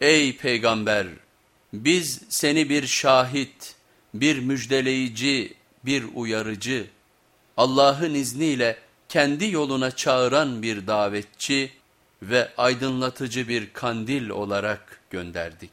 Ey peygamber biz seni bir şahit, bir müjdeleyici, bir uyarıcı, Allah'ın izniyle kendi yoluna çağıran bir davetçi ve aydınlatıcı bir kandil olarak gönderdik.